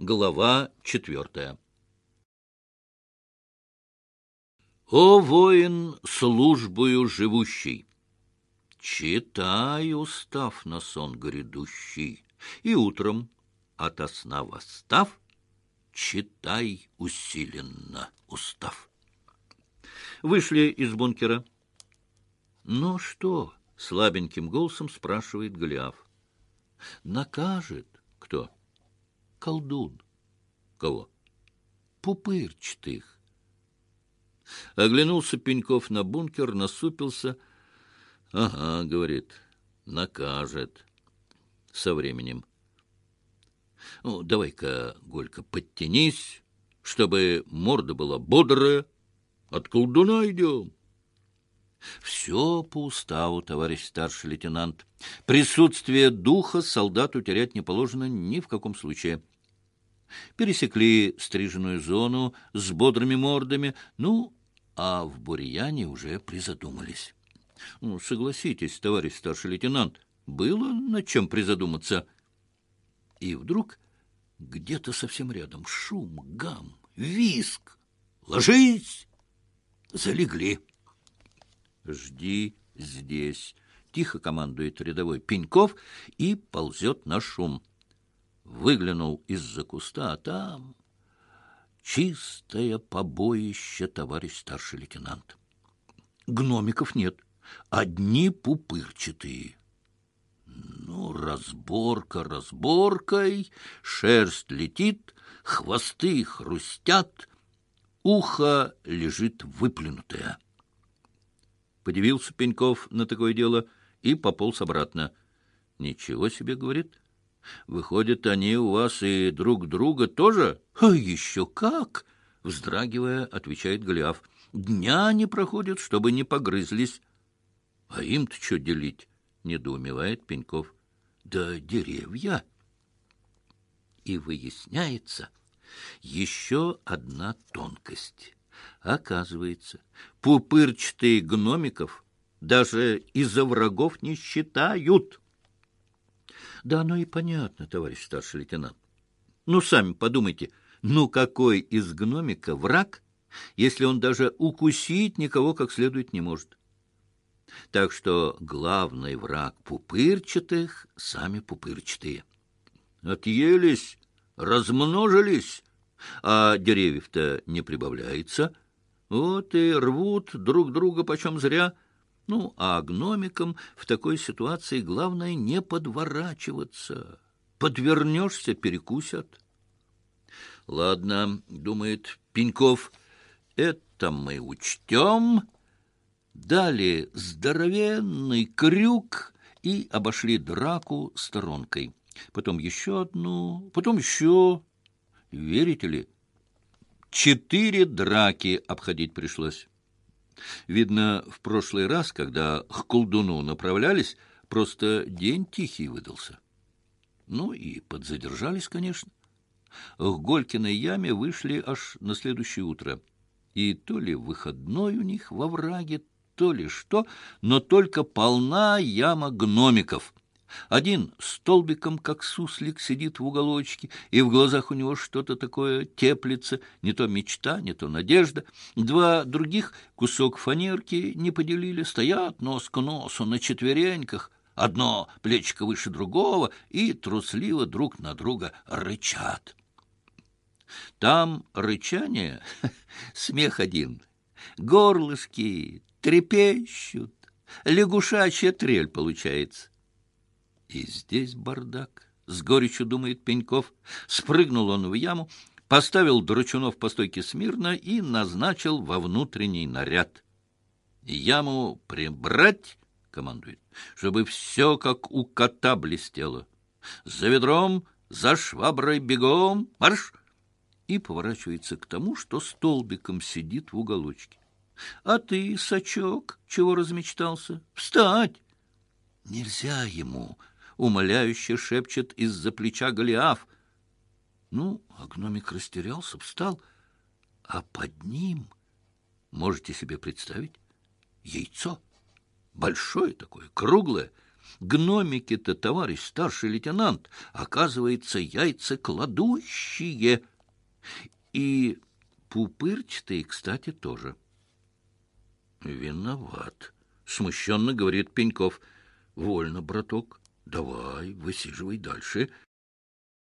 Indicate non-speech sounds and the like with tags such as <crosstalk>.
Глава четвертая. О, воин, службою живущий! Читай устав на сон грядущий, И утром, ото сна восстав, Читай усиленно устав. Вышли из бункера. «Ну что?» — слабеньким голосом спрашивает Голиаф. «Накажет кто?» Колдун. Кого? Пупырчатых. Оглянулся Пеньков на бункер, насупился. Ага, говорит, накажет. Со временем. Ну, давай-ка, Голька, подтянись, чтобы морда была бодрая. От колдуна идем. Все по уставу, товарищ старший лейтенант. Присутствие духа солдату терять не положено ни в каком случае пересекли стриженную зону с бодрыми мордами, ну, а в Бурьяне уже призадумались. Ну, согласитесь, товарищ старший лейтенант, было над чем призадуматься. И вдруг где-то совсем рядом шум, гам, виск. «Ложись!» Залегли. «Жди здесь», — тихо командует рядовой Пеньков и ползет на шум выглянул из-за куста, а там чистое побоище, товарищ старший лейтенант. Гномиков нет, одни пупырчатые. Ну, разборка разборкой, шерсть летит, хвосты хрустят, ухо лежит выплюнутое. Подивился Пеньков на такое дело и пополз обратно. Ничего себе, говорит, Выходит, они у вас и друг друга тоже? А еще как! Вздрагивая, отвечает Голиаф. Дня не проходит, чтобы не погрызлись. А им-то что делить? Недоумевает Пеньков. Да деревья. И выясняется еще одна тонкость. Оказывается, пупырчатые гномиков даже из-за врагов не считают. Да оно и понятно, товарищ старший лейтенант. Ну, сами подумайте, ну какой из гномика враг, если он даже укусить никого как следует не может? Так что главный враг пупырчатых — сами пупырчатые. Отъелись, размножились, а деревьев-то не прибавляется. Вот и рвут друг друга почем зря — ну, а гномикам в такой ситуации главное не подворачиваться. Подвернешься — перекусят. Ладно, думает Пеньков, это мы учтем. Дали здоровенный крюк и обошли драку сторонкой. Потом еще одну, потом еще. Верите ли, четыре драки обходить пришлось. Видно, в прошлый раз, когда к колдуну направлялись, просто день тихий выдался. Ну и подзадержались, конечно. К Голькиной яме вышли аж на следующее утро. И то ли выходной у них во враге, то ли что, но только полна яма гномиков — один столбиком, как суслик, сидит в уголочке, и в глазах у него что-то такое теплится, не то мечта, не то надежда. Два других кусок фанерки не поделили, стоят нос к носу на четвереньках, одно плечико выше другого, и трусливо друг на друга рычат. Там рычание <laughs> — смех один, горлышки трепещут, лягушачья трель получается. И здесь бардак, — с горечью думает Пеньков. Спрыгнул он в яму, поставил Дручунов по стойке смирно и назначил во внутренний наряд. Яму прибрать, — командует, — чтобы все как у кота блестело. За ведром, за шваброй бегом, марш! И поворачивается к тому, что столбиком сидит в уголочке. А ты, сачок, чего размечтался? Встать! Нельзя ему, умоляюще шепчет из-за плеча Голиаф. Ну, а гномик растерялся, встал, а под ним, можете себе представить, яйцо, большое такое, круглое, Гномики-то, товарищ старший лейтенант, оказывается, яйца кладущие. И пупырчатые, кстати, тоже. Виноват. Смущенно говорит Пеньков. Вольно, браток. Давай, высиживай дальше.